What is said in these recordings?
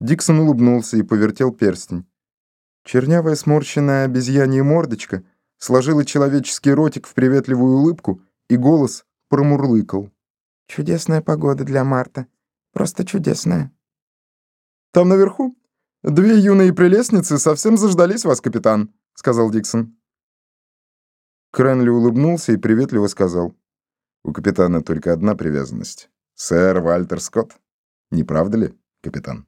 Диксон улыбнулся и повертел перстень. Чернявая сморщенная обезьянья мордочка сложила человеческий ротик в приветливую улыбку, и голос промурлыкал. «Чудесная погода для марта. Просто чудесная». «Там наверху две юные прелестницы совсем заждались вас, капитан», — сказал Диксон. Кренли улыбнулся и приветливо сказал. «У капитана только одна привязанность. Сэр Вальтер Скотт. Не правда ли, капитан?»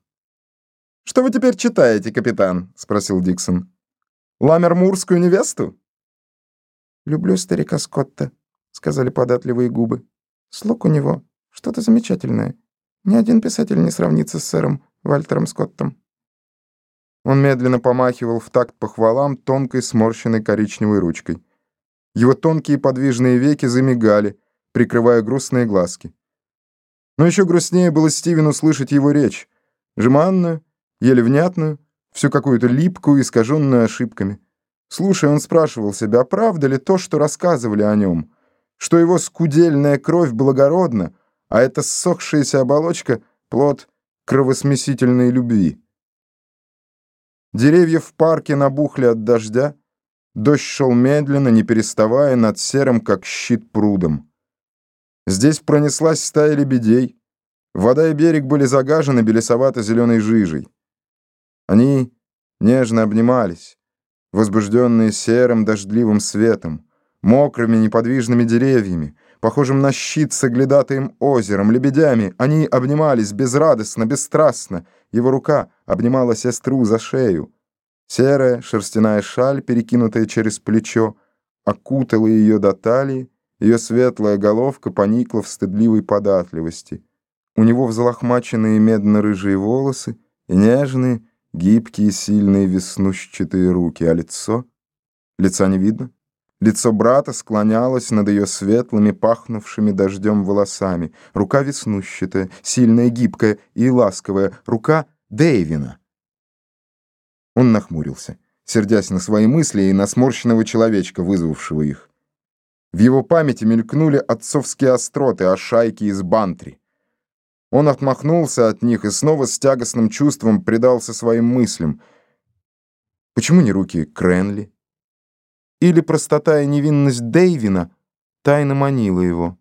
«Что вы теперь читаете, капитан?» — спросил Диксон. «Ламермурскую невесту?» «Люблю старика Скотта», — сказали податливые губы. «Слуг у него что-то замечательное. Ни один писатель не сравнится с сэром Вальтером Скоттом». Он медленно помахивал в такт похвалам тонкой сморщенной коричневой ручкой. Его тонкие подвижные веки замигали, прикрывая грустные глазки. Но еще грустнее было Стивену слышать его речь, жеманную, еле внятную, всю какую-то липкую, искаженную ошибками. Слушая, он спрашивал себя, правда ли то, что рассказывали о нем, что его скудельная кровь благородна, а эта ссохшаяся оболочка — плод кровосмесительной любви. Деревья в парке набухли от дождя, дождь шел медленно, не переставая, над серым, как щит, прудом. Здесь пронеслась стая лебедей, вода и берег были загажены белесовато-зеленой жижей. Они нежно обнимались, возбужденные серым дождливым светом, мокрыми неподвижными деревьями, похожим на щит с оглядатым озером, лебедями. Они обнимались безрадостно, бесстрастно. Его рука обнимала сестру за шею. Серая шерстяная шаль, перекинутая через плечо, окутала ее до талии, ее светлая головка поникла в стыдливой податливости. У него взлохмаченные медно-рыжие волосы и нежные, Гибкие, сильные, веснущатые руки, а лицо? Лица не видно? Лицо брата склонялось над ее светлыми, пахнувшими дождем волосами. Рука веснущатая, сильная, гибкая и ласковая. Рука Дэйвина. Он нахмурился, сердясь на свои мысли и на сморщенного человечка, вызвавшего их. В его памяти мелькнули отцовские остроты о шайке из Бантри. Он отмахнулся от них и снова с тягостным чувством предался своим мыслям. Почему не руки Кренли? Или простота и невинность Дэйвина тайно манила его?